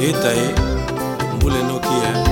ye ta ye mbula enoki ya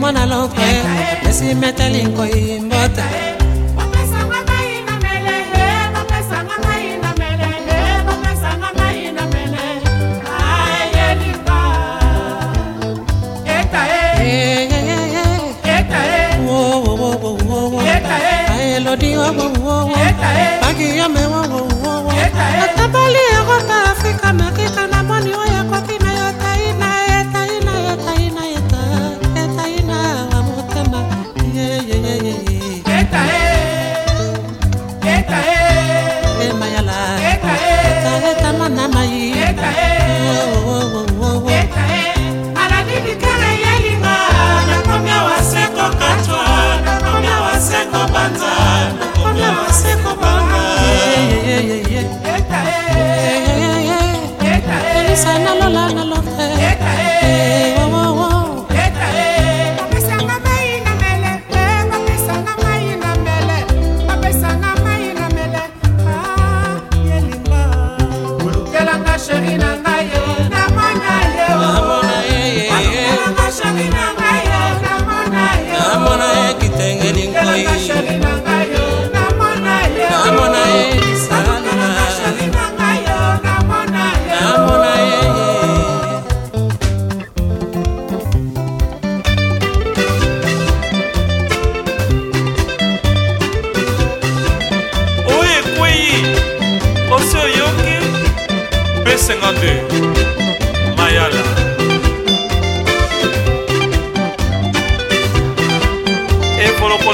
mwana lokwe esimeteli nkoyi mbota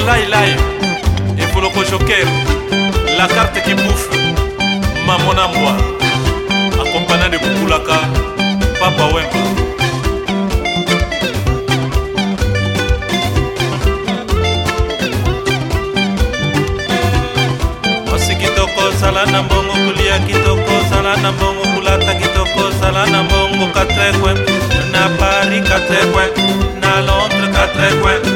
live live efoloko joker la carte qui bouffe mamona mbwa akompana de bukulaka papa wemba mosi kitoko sala na mbongo kolia kitoko sala na mbongo kulata kitoko sala na mbongo 4 coin na paris 4 coin na londres 4 coin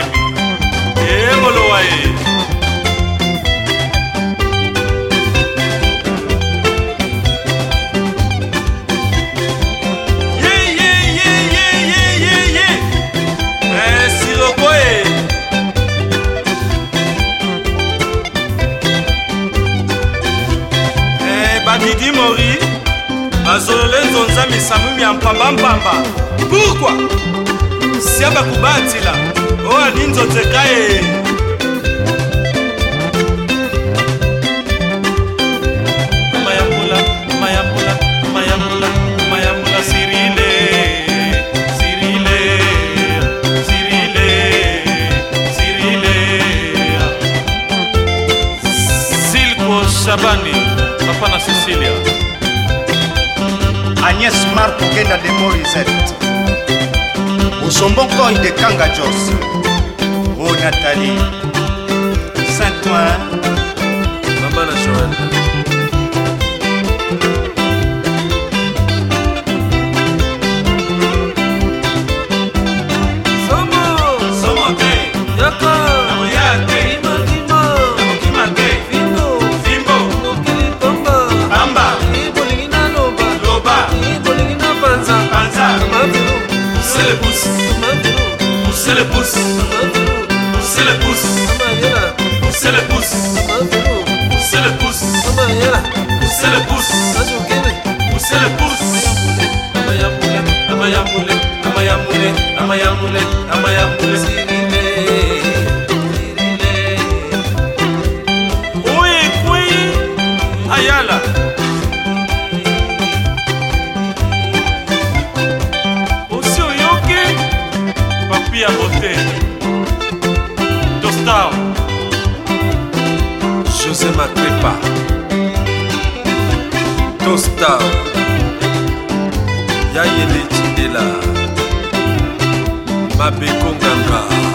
bazololo ezonza misamumi ya mpambapamba pourkua sia bakubatila oyo oh, aninzonzeka ye princesse mark okenda de morizet osombokoi de kanga jos o nathalie saint-oin José Matrepa Tosta Yayele Chindela Mabeko Nganga